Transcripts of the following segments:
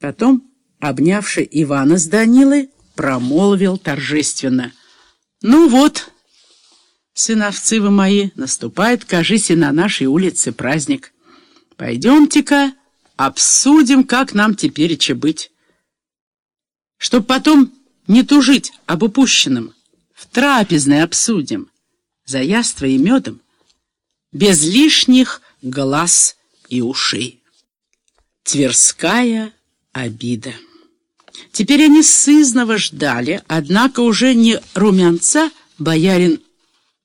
Потом, обнявши Ивана с Данилой, промолвил торжественно. «Ну вот, сыновцы вы мои, наступает, кажись, и на нашей улице праздник. Пойдемте-ка, обсудим, как нам теперь быть. Чтоб потом не тужить об упущенном, в трапезной обсудим, за яство и медом, без лишних глаз и ушей. Тверская обида. Теперь они сызново ждали, однако уже не румянца боярин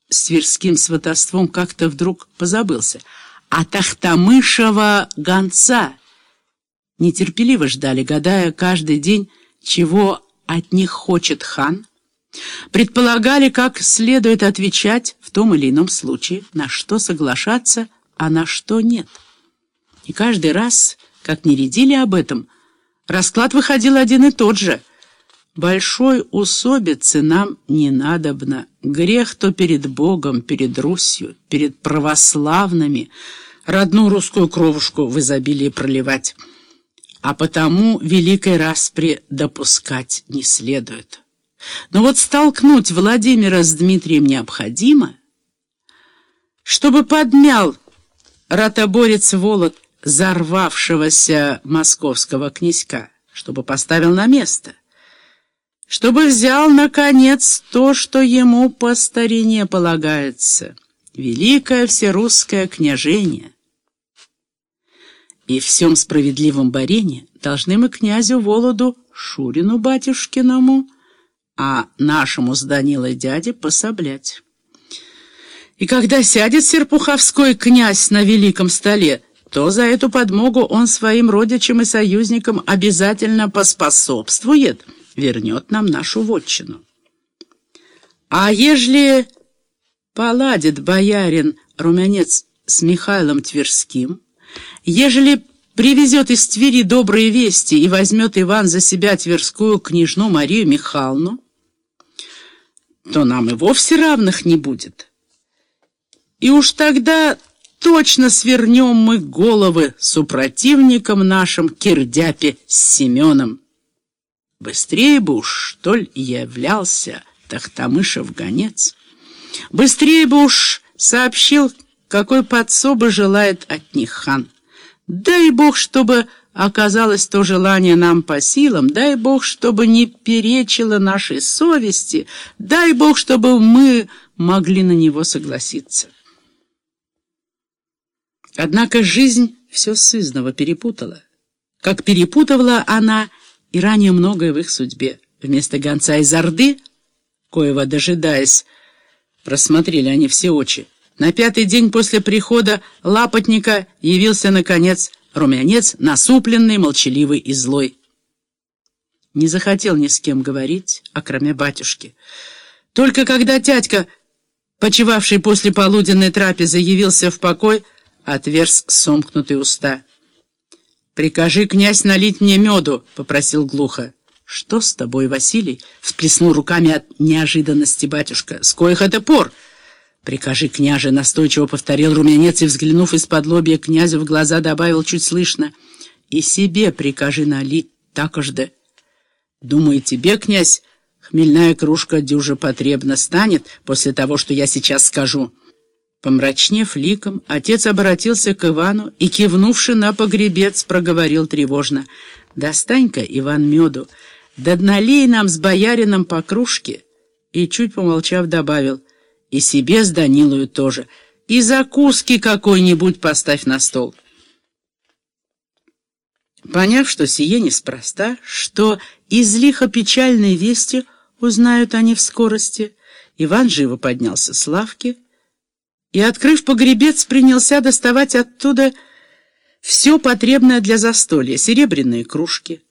с тверским сватовством как-то вдруг позабылся, а Тахтамышева гонца. Нетерпеливо ждали, гадая каждый день, чего от них хочет хан. Предполагали, как следует отвечать в том или ином случае, на что соглашаться, а на что нет. И каждый раз, как не рядили об этом, расклад выходил один и тот же — Большой усобицы нам не надобно. Грех то перед Богом, перед Русью, перед православными. Родную русскую кровушку в изобилии проливать. А потому великой распри допускать не следует. Но вот столкнуть Владимира с Дмитрием необходимо, чтобы подмял ротоборец Волод зарвавшегося московского князька, чтобы поставил на место чтобы взял, наконец, то, что ему по старине полагается, великое всерусское княжение. И всем справедливом борении должны мы князю Володу Шурину батюшкиному, а нашему с Данилой дяде пособлять. И когда сядет серпуховской князь на великом столе, то за эту подмогу он своим родичам и союзникам обязательно поспособствует — вернет нам нашу вотчину. А ежели поладит боярин Румянец с Михаилом Тверским, ежели привезет из Твери добрые вести и возьмет Иван за себя Тверскую княжну Марию Михайловну, то нам и вовсе равных не будет. И уж тогда точно свернем мы головы супротивникам нашим Кирдяпе с Семеном. Быстрее бы уж, что ли, являлся Тахтамышев гонец. Быстрее бы уж сообщил, какой подсобы желает от них хан. Дай Бог, чтобы оказалось то желание нам по силам, дай Бог, чтобы не перечило нашей совести, дай Бог, чтобы мы могли на него согласиться. Однако жизнь все сызново перепутала. Как перепутывала она и ранее многое в их судьбе. Вместо гонца из Орды, коего, дожидаясь, просмотрели они все очи, на пятый день после прихода лапотника явился, наконец, румянец, насупленный, молчаливый и злой. Не захотел ни с кем говорить, окромя батюшки. Только когда тятька, почевавший после полуденной трапезы, явился в покой, отверз сомкнутые уста. «Прикажи, князь, налить мне меду», — попросил глухо. «Что с тобой, Василий?» — всплеснул руками от неожиданности батюшка. «С коих это пор?» «Прикажи, княже», — настойчиво повторил румянец и, взглянув из-под лобья князю в глаза, добавил чуть слышно. «И себе прикажи налить такожды». «Думаю, тебе, князь, хмельная кружка дюже потребна станет после того, что я сейчас скажу». Помрачнев ликом, отец обратился к Ивану и, кивнувши на погребец, проговорил тревожно. «Достань-ка, Иван, меду, да налей нам с боярином по кружке». И, чуть помолчав, добавил, «И себе с Данилою тоже, и закуски какой-нибудь поставь на стол». Поняв, что сие неспроста, что из лихо печальной вести узнают они в скорости, Иван живо поднялся с лавки, и, открыв погребец, принялся доставать оттуда все потребное для застолья, серебряные кружки,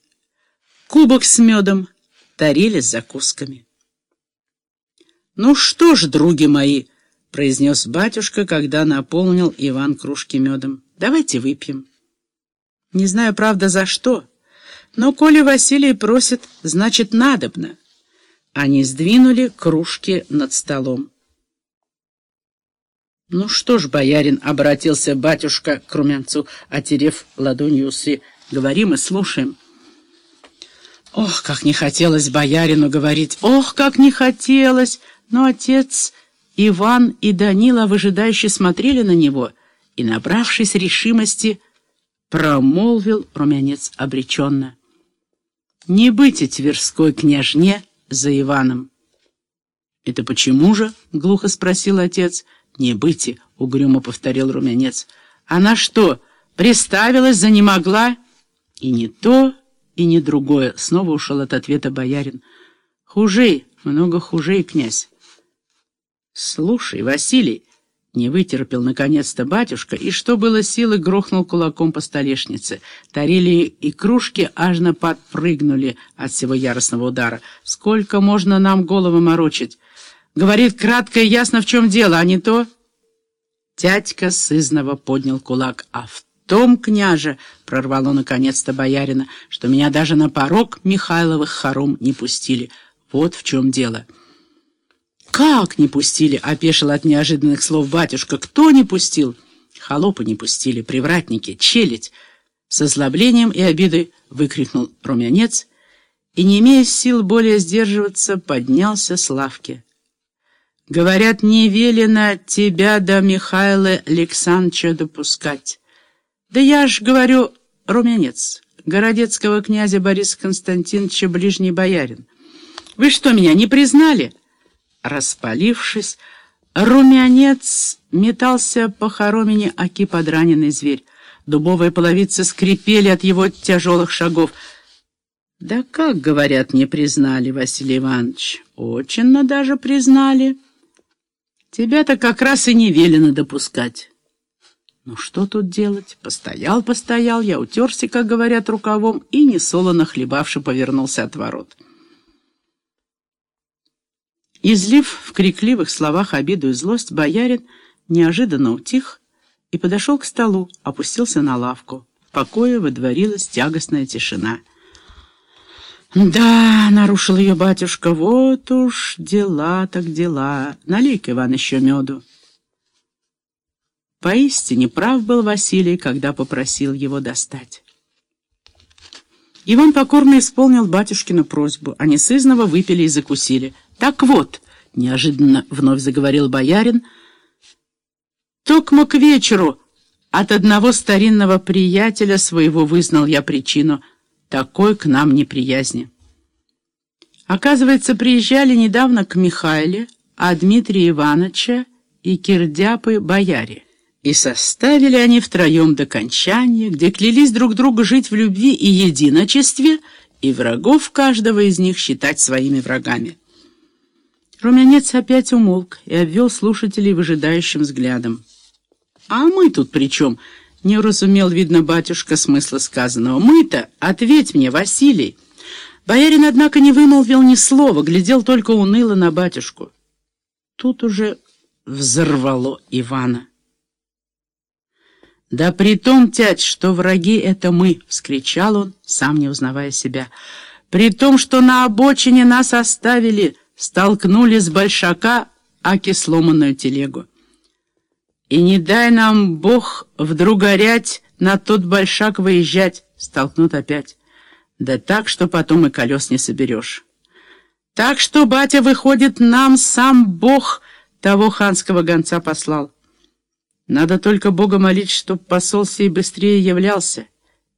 кубок с медом, тарели с закусками. «Ну что ж, други мои», — произнес батюшка, когда наполнил Иван кружки медом, — «давайте выпьем». Не знаю, правда, за что, но коли Василий просит, значит, надобно. Они сдвинули кружки над столом. «Ну что ж, боярин», — обратился батюшка к Румянцу, отерев ладонью усы, — «говорим и слушаем». Ох, как не хотелось боярину говорить, ох, как не хотелось! Но отец Иван и Данила выжидающе смотрели на него, и, набравшись решимости, промолвил румянец обреченно. «Не быть и Тверской княжне за Иваном». «Это почему же?» — глухо спросил отец. «Не быть, — угрюмо повторил румянец. «Она что, приставилась, за не могла?» «И не то, и не другое», — снова ушел от ответа боярин. «Хужей, много хужей, князь». «Слушай, Василий», — не вытерпел наконец-то батюшка, и что было силы, грохнул кулаком по столешнице. Тарели и кружки ажно подпрыгнули от всего яростного удара. «Сколько можно нам головы морочить?» Говорит кратко и ясно, в чем дело, а не то... Тятька сызново поднял кулак. «А в том, княже, — прорвало наконец-то боярина, — что меня даже на порог Михайловых хором не пустили. Вот в чем дело». «Как не пустили?» — опешил от неожиданных слов батюшка. «Кто не пустил?» «Холопы не пустили, привратники, челядь!» С озлоблением и обидой выкрикнул румянец и, не имея сил более сдерживаться, поднялся с лавки. Говорят, не велено тебя до Михаила Александровича допускать. Да я ж говорю, румянец, городецкого князя Бориса Константиновича ближний боярин. Вы что, меня не признали? Распалившись, румянец метался по хоромине оки подраненный зверь. Дубовые половицы скрипели от его тяжелых шагов. «Да как, говорят, не признали, Василий Иванович? Очень даже признали». Тебя-то как раз и не велено допускать. Ну что тут делать? Постоял, постоял, я утерся, как говорят, рукавом, и несолоно хлебавши повернулся от ворот. Излив в крикливых словах обиду и злость, боярин неожиданно утих и подошел к столу, опустился на лавку. В покое выдворилась тягостная тишина — «Да», — нарушил ее батюшка, — «вот уж дела так дела. Налей-ка, Иван, еще меду». Поистине прав был Василий, когда попросил его достать. Иван покорно исполнил батюшкину просьбу. Они сызново выпили и закусили. «Так вот», — неожиданно вновь заговорил боярин, — «токмо к вечеру от одного старинного приятеля своего вызнал я причину — такой к нам неприязни. Оказывается, приезжали недавно к Михайле, а Дмитрия Ивановича и Кирдяпы бояре. И составили они втроем до кончания, где клялись друг другу жить в любви и единочестве, и врагов каждого из них считать своими врагами. Румянец опять умолк и обвел слушателей выжидающим взглядом. «А мы тут при чем?» Не уразумел, видно, батюшка смысла сказанного. «Мы-то? Ответь мне, Василий!» Боярин, однако, не вымолвил ни слова, глядел только уныло на батюшку. Тут уже взорвало Ивана. «Да при том, тять, что враги — это мы!» — вскричал он, сам не узнавая себя. «При том, что на обочине нас оставили, столкнули с большака аки сломанную телегу. И не дай нам, Бог, вдруг горять, на тот большак выезжать, столкнут опять. Да так, что потом и колес не соберешь. Так что, батя, выходит, нам сам Бог того ханского гонца послал. Надо только Бога молить, чтоб посол сей быстрее являлся,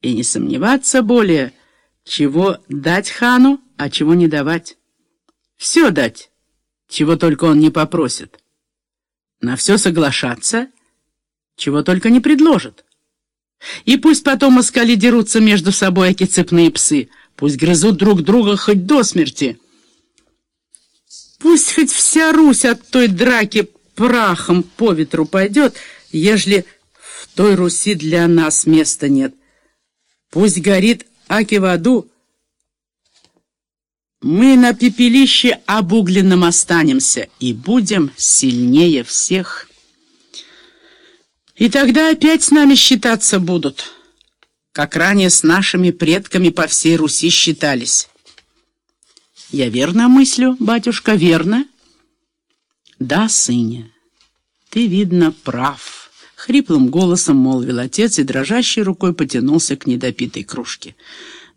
и не сомневаться более, чего дать хану, а чего не давать. Все дать, чего только он не попросит» на все соглашаться, чего только не предложат. И пусть потом москали дерутся между собой, аки цепные псы, пусть грызут друг друга хоть до смерти. Пусть хоть вся Русь от той драки прахом по ветру пойдет, ежели в той Руси для нас места нет. Пусть горит аки в аду, мы на пепелище обугленном останемся и будем сильнее всех. И тогда опять с нами считаться будут, как ранее с нашими предками по всей Руси считались. Я верно мыслю, батюшка, верно? Да, сыне, ты, видно, прав. Хриплым голосом молвил отец и дрожащей рукой потянулся к недопитой кружке.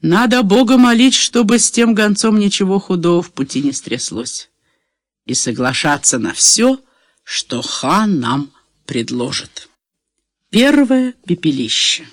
Надо Бога молить, чтобы с тем гонцом ничего худого в пути не стряслось. И соглашаться на все, что хан нам предложит. Первое пепелище.